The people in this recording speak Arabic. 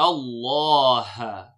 الله.